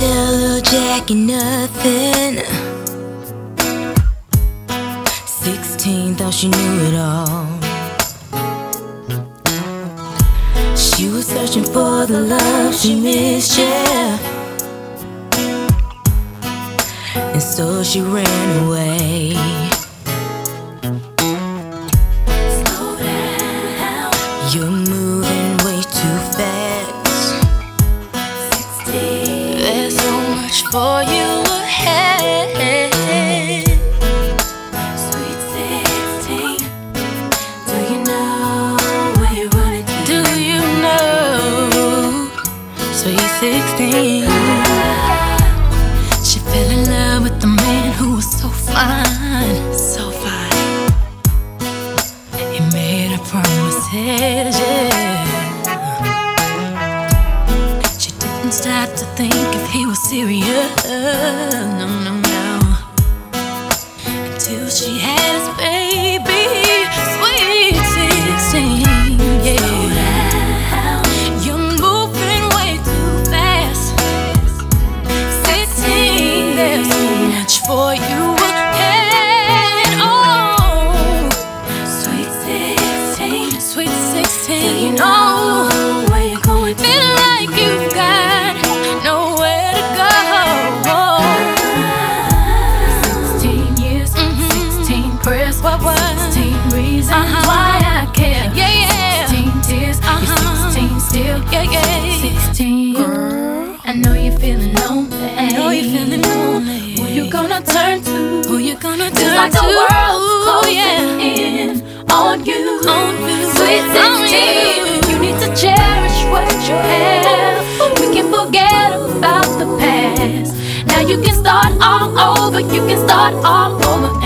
like nothing. 16, thought she knew it all. She was searching for the love she missed, yeah. And so she ran away. For you ahead. Sweet 16. Do you know? Do you know? Sweet 16. She fell in love with the man who was so fine, so fine. He made her promises, yeah. Serious. Like the world's closing yeah. in on you. On you. Sweet On 16, you need to cherish what you have. We can forget about the past. Now you can start all over. You can start all over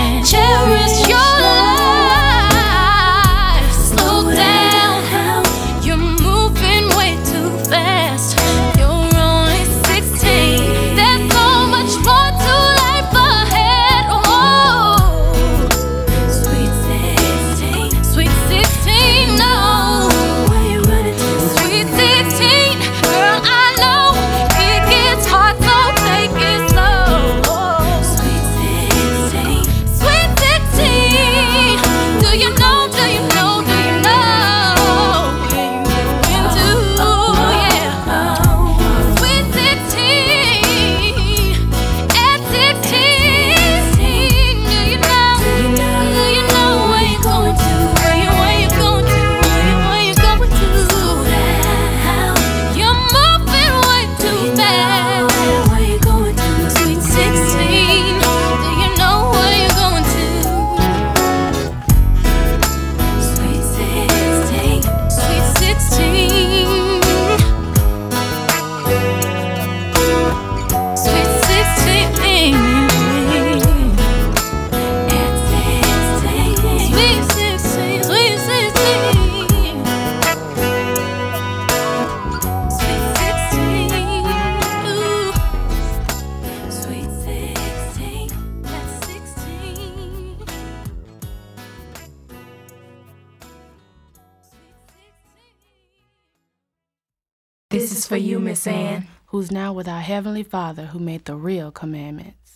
This is for you, Miss Anne, who's now with our Heavenly Father who made the real commandments.